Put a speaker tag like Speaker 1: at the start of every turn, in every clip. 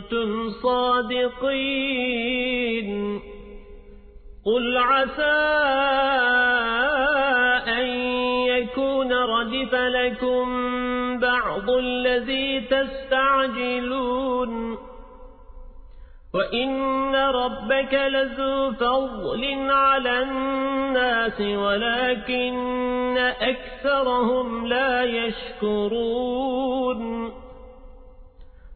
Speaker 1: كنتم صادقين. قل عسى أن يكون ردف لكم بعض الذي تستعجلون. وإن ربك لذو فضل على الناس ولكن أكثرهم لا يشكرون.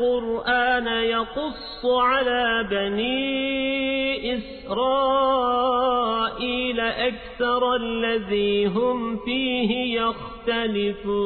Speaker 1: القرآن يقص على بني إسرائيل أكثر الذي هم فيه يختلفون.